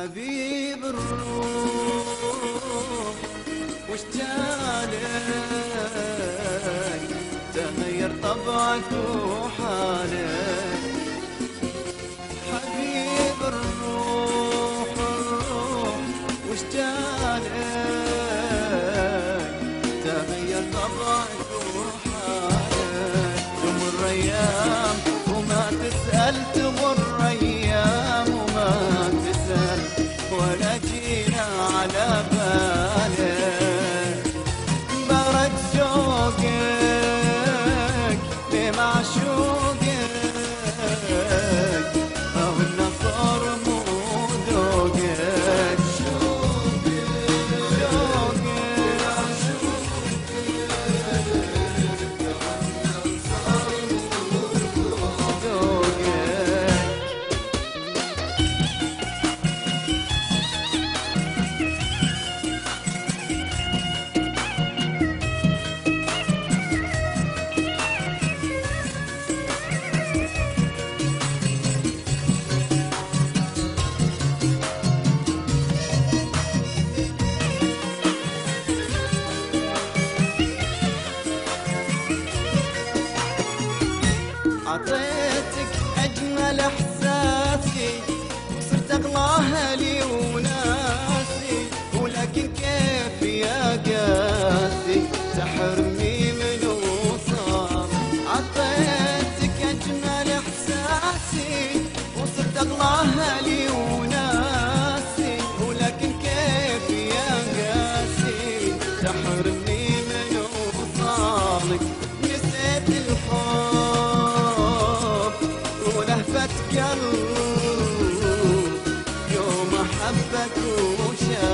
حبيب الروح وش جالك؟ تغير طبعك وحالك. حبيب الروح الروح جالك؟ تغير طبعك وحالك. تمر أيام وما تسأل تمر أيام عطيتك أجمل إحساسي وصرت أغلى أهلي وناسي ولكن كيف Yeah.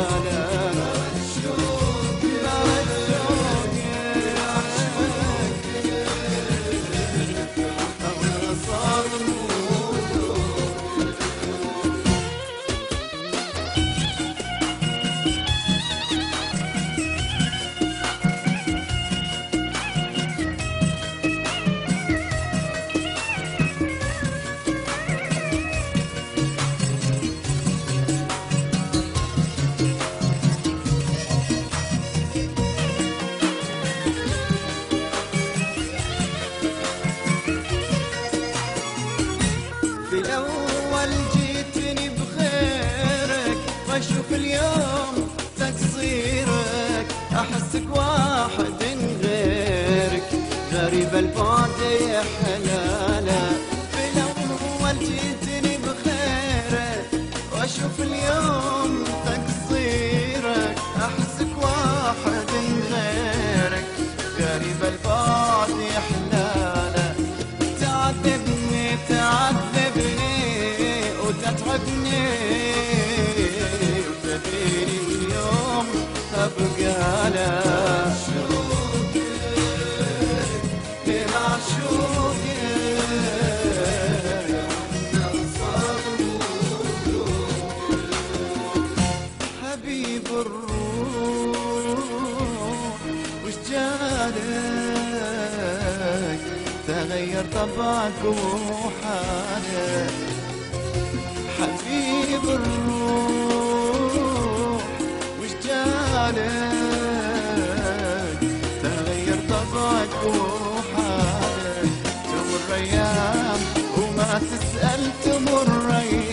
mais chupilhão. وجهك تغير طبعك وحالك. حبيب الروح وش جالك؟ تغير طبعك وحالك. تمر أيام وما تسأل تمر أيام